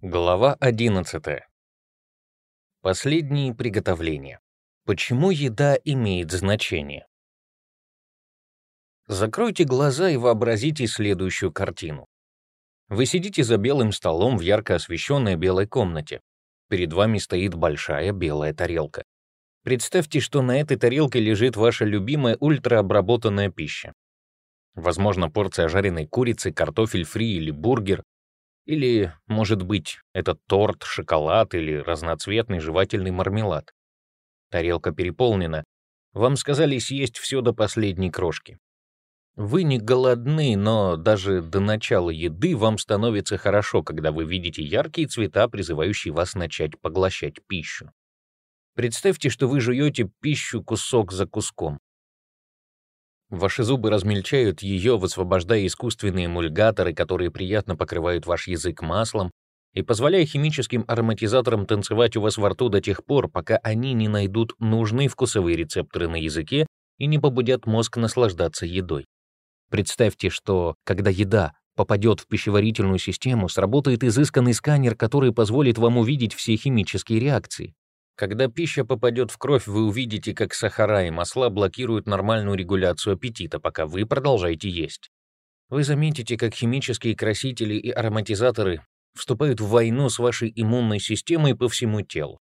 Глава 11. Последние приготовления. Почему еда имеет значение? Закройте глаза и вообразите следующую картину. Вы сидите за белым столом в ярко освещенной белой комнате. Перед вами стоит большая белая тарелка. Представьте, что на этой тарелке лежит ваша любимая ультраобработанная пища. Возможно, порция жареной курицы, картофель фри или бургер, или, может быть, это торт, шоколад или разноцветный жевательный мармелад. Тарелка переполнена. Вам сказали съесть все до последней крошки. Вы не голодны, но даже до начала еды вам становится хорошо, когда вы видите яркие цвета, призывающие вас начать поглощать пищу. Представьте, что вы жуете пищу кусок за куском. Ваши зубы размельчают ее, высвобождая искусственные эмульгаторы, которые приятно покрывают ваш язык маслом и позволяя химическим ароматизаторам танцевать у вас во рту до тех пор, пока они не найдут нужные вкусовые рецепторы на языке и не побудят мозг наслаждаться едой. Представьте, что, когда еда попадет в пищеварительную систему, сработает изысканный сканер, который позволит вам увидеть все химические реакции. Когда пища попадет в кровь, вы увидите, как сахара и масла блокируют нормальную регуляцию аппетита, пока вы продолжаете есть. Вы заметите, как химические красители и ароматизаторы вступают в войну с вашей иммунной системой по всему телу.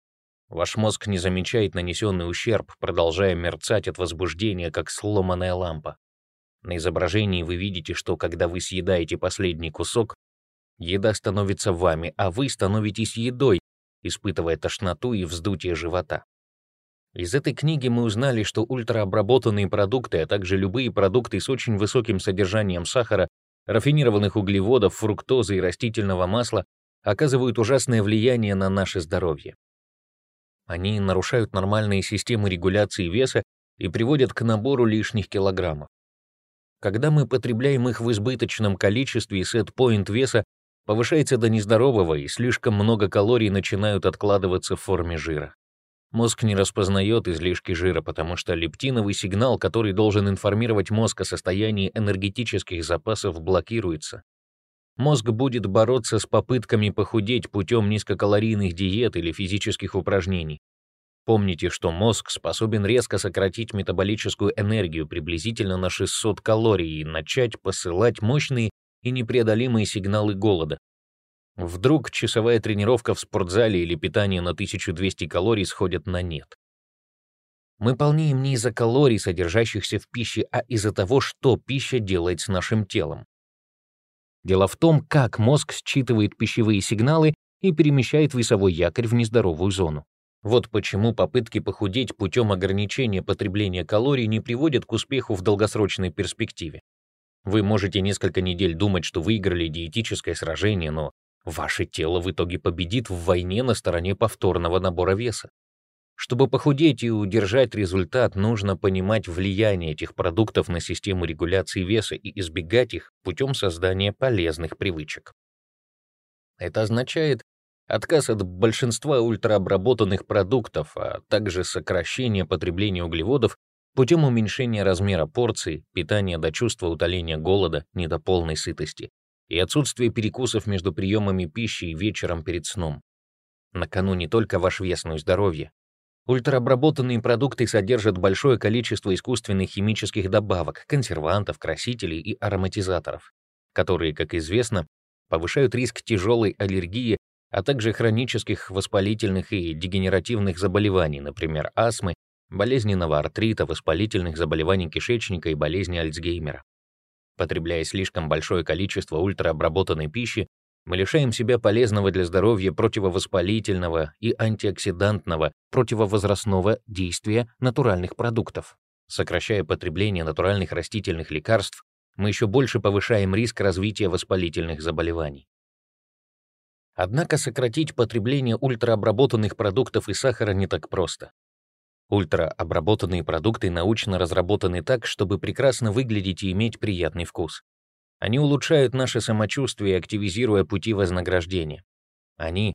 Ваш мозг не замечает нанесенный ущерб, продолжая мерцать от возбуждения, как сломанная лампа. На изображении вы видите, что когда вы съедаете последний кусок, еда становится вами, а вы становитесь едой, испытывая тошноту и вздутие живота. Из этой книги мы узнали, что ультраобработанные продукты, а также любые продукты с очень высоким содержанием сахара, рафинированных углеводов, фруктозы и растительного масла оказывают ужасное влияние на наше здоровье. Они нарушают нормальные системы регуляции веса и приводят к набору лишних килограммов. Когда мы потребляем их в избыточном количестве, сет-поинт веса повышается до нездорового, и слишком много калорий начинают откладываться в форме жира. Мозг не распознает излишки жира, потому что лептиновый сигнал, который должен информировать мозг о состоянии энергетических запасов, блокируется. Мозг будет бороться с попытками похудеть путем низкокалорийных диет или физических упражнений. Помните, что мозг способен резко сократить метаболическую энергию приблизительно на 600 калорий и начать посылать мощные и непреодолимые сигналы голода. Вдруг часовая тренировка в спортзале или питание на 1200 калорий сходят на нет. Мы полнеем не из-за калорий, содержащихся в пище, а из-за того, что пища делает с нашим телом. Дело в том, как мозг считывает пищевые сигналы и перемещает весовой якорь в нездоровую зону. Вот почему попытки похудеть путем ограничения потребления калорий не приводят к успеху в долгосрочной перспективе. Вы можете несколько недель думать, что выиграли диетическое сражение, но ваше тело в итоге победит в войне на стороне повторного набора веса. Чтобы похудеть и удержать результат, нужно понимать влияние этих продуктов на систему регуляции веса и избегать их путем создания полезных привычек. Это означает отказ от большинства ультраобработанных продуктов, а также сокращение потребления углеводов путем уменьшения размера порций, питания до чувства утоления голода, не до полной сытости, и отсутствия перекусов между приемами пищи и вечером перед сном. На кону не только ваш вес, но и здоровье. Ультраобработанные продукты содержат большое количество искусственных химических добавок, консервантов, красителей и ароматизаторов, которые, как известно, повышают риск тяжелой аллергии, а также хронических воспалительных и дегенеративных заболеваний, например, астмы болезненного артрита, воспалительных заболеваний кишечника и болезни Альцгеймера. Потребляя слишком большое количество ультраобработанной пищи, мы лишаем себя полезного для здоровья противовоспалительного и антиоксидантного противовозрастного действия натуральных продуктов. Сокращая потребление натуральных растительных лекарств, мы еще больше повышаем риск развития воспалительных заболеваний. Однако сократить потребление ультраобработанных продуктов и сахара не так просто. Ультраобработанные продукты научно разработаны так, чтобы прекрасно выглядеть и иметь приятный вкус. Они улучшают наше самочувствие, активизируя пути вознаграждения. Они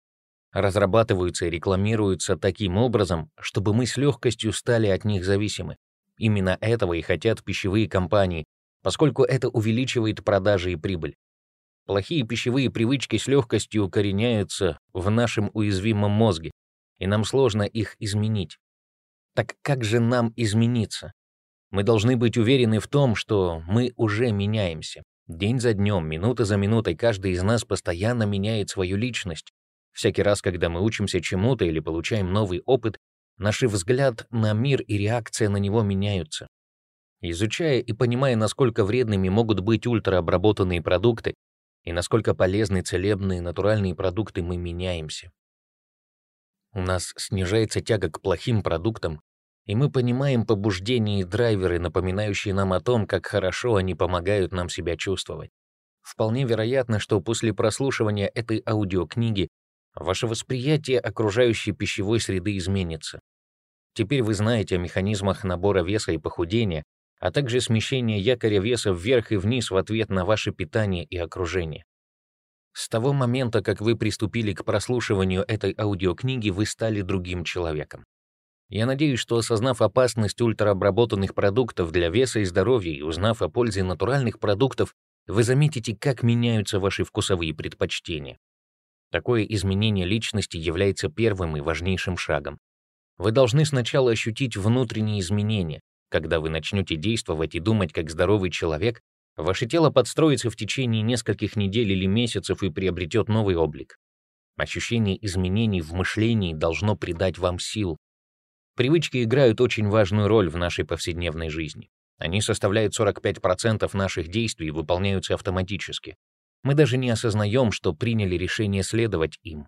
разрабатываются и рекламируются таким образом, чтобы мы с легкостью стали от них зависимы. Именно этого и хотят пищевые компании, поскольку это увеличивает продажи и прибыль. Плохие пищевые привычки с легкостью укореняются в нашем уязвимом мозге, и нам сложно их изменить. Так как же нам измениться? Мы должны быть уверены в том, что мы уже меняемся. День за днем, минута за минутой каждый из нас постоянно меняет свою личность. Всякий раз, когда мы учимся чему-то или получаем новый опыт, наш взгляд на мир и реакция на него меняются. Изучая и понимая, насколько вредными могут быть ультраобработанные продукты, и насколько полезны целебные натуральные продукты, мы меняемся. У нас снижается тяга к плохим продуктам, и мы понимаем побуждения и драйверы, напоминающие нам о том, как хорошо они помогают нам себя чувствовать. Вполне вероятно, что после прослушивания этой аудиокниги ваше восприятие окружающей пищевой среды изменится. Теперь вы знаете о механизмах набора веса и похудения, а также смещение якоря веса вверх и вниз в ответ на ваше питание и окружение. С того момента, как вы приступили к прослушиванию этой аудиокниги, вы стали другим человеком. Я надеюсь, что осознав опасность ультраобработанных продуктов для веса и здоровья и узнав о пользе натуральных продуктов, вы заметите, как меняются ваши вкусовые предпочтения. Такое изменение личности является первым и важнейшим шагом. Вы должны сначала ощутить внутренние изменения, когда вы начнете действовать и думать как здоровый человек, ваше тело подстроится в течение нескольких недель или месяцев и приобретет новый облик. Ощущение изменений в мышлении должно придать вам сил. Привычки играют очень важную роль в нашей повседневной жизни. Они составляют 45% наших действий и выполняются автоматически. Мы даже не осознаем, что приняли решение следовать им.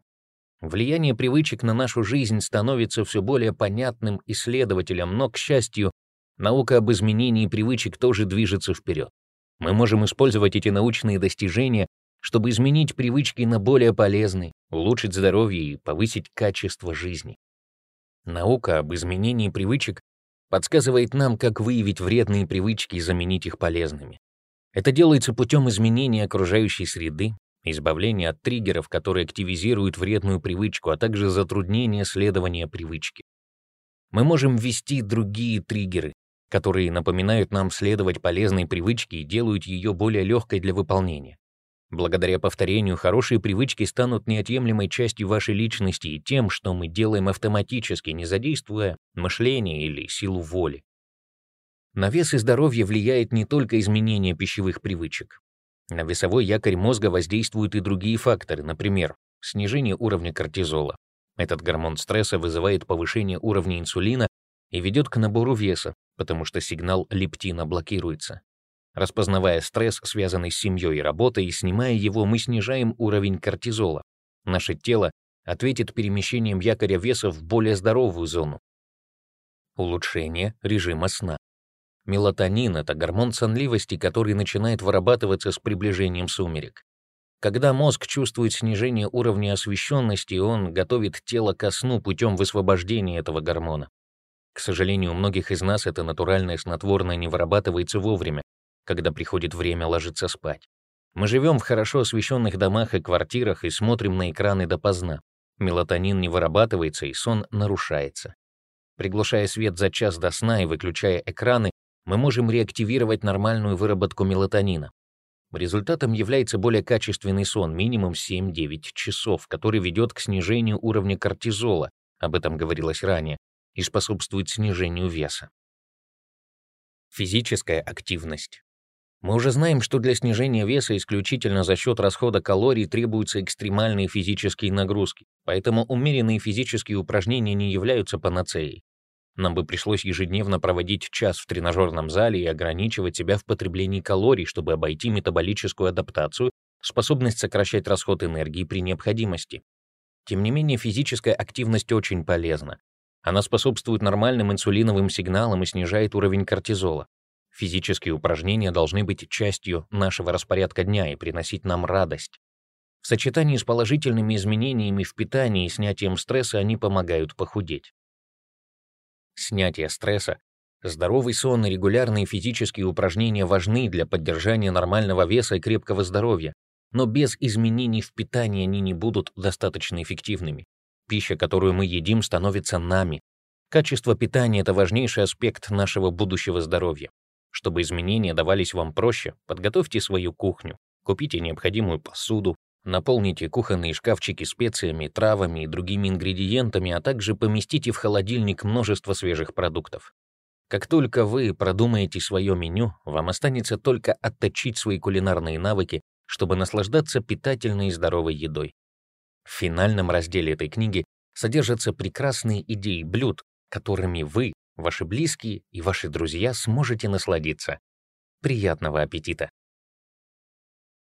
Влияние привычек на нашу жизнь становится все более понятным исследователям, но, к счастью, Наука об изменении привычек тоже движется вперед. Мы можем использовать эти научные достижения, чтобы изменить привычки на более полезные, улучшить здоровье и повысить качество жизни. Наука об изменении привычек подсказывает нам, как выявить вредные привычки и заменить их полезными. Это делается путем изменения окружающей среды, избавления от триггеров, которые активизируют вредную привычку, а также затруднения следования привычки. Мы можем ввести другие триггеры, которые напоминают нам следовать полезной привычке и делают ее более легкой для выполнения. Благодаря повторению хорошие привычки станут неотъемлемой частью вашей личности и тем, что мы делаем автоматически, не задействуя мышление или силу воли. На вес и здоровье влияет не только изменение пищевых привычек. На весовой якорь мозга воздействуют и другие факторы, например, снижение уровня кортизола. Этот гормон стресса вызывает повышение уровня инсулина и ведет к набору веса, потому что сигнал лептина блокируется. Распознавая стресс, связанный с семьей и работой, и снимая его, мы снижаем уровень кортизола. Наше тело ответит перемещением якоря веса в более здоровую зону. Улучшение режима сна. Мелатонин — это гормон сонливости, который начинает вырабатываться с приближением сумерек. Когда мозг чувствует снижение уровня освещенности, он готовит тело ко сну путем высвобождения этого гормона. К сожалению, у многих из нас это натуральное снотворное не вырабатывается вовремя, когда приходит время ложиться спать. Мы живем в хорошо освещенных домах и квартирах и смотрим на экраны допоздна. Мелатонин не вырабатывается, и сон нарушается. Приглушая свет за час до сна и выключая экраны, мы можем реактивировать нормальную выработку мелатонина. Результатом является более качественный сон, минимум 7-9 часов, который ведет к снижению уровня кортизола, об этом говорилось ранее, и способствует снижению веса. Физическая активность. Мы уже знаем, что для снижения веса исключительно за счет расхода калорий требуются экстремальные физические нагрузки, поэтому умеренные физические упражнения не являются панацеей. Нам бы пришлось ежедневно проводить час в тренажерном зале и ограничивать себя в потреблении калорий, чтобы обойти метаболическую адаптацию, способность сокращать расход энергии при необходимости. Тем не менее, физическая активность очень полезна. Она способствует нормальным инсулиновым сигналам и снижает уровень кортизола. Физические упражнения должны быть частью нашего распорядка дня и приносить нам радость. В сочетании с положительными изменениями в питании и снятием стресса они помогают похудеть. Снятие стресса, здоровый сон и регулярные физические упражнения важны для поддержания нормального веса и крепкого здоровья, но без изменений в питании они не будут достаточно эффективными. Пища, которую мы едим, становится нами. Качество питания — это важнейший аспект нашего будущего здоровья. Чтобы изменения давались вам проще, подготовьте свою кухню. купите необходимую посуду, наполните кухонные шкафчики специями, травами и другими ингредиентами, а также поместите в холодильник множество свежих продуктов. Как только вы продумаете свое меню, вам останется только отточить свои кулинарные навыки, чтобы наслаждаться питательной и здоровой едой. В финальном разделе этой книги содержатся прекрасные идеи блюд, которыми вы, ваши близкие и ваши друзья сможете насладиться. Приятного аппетита!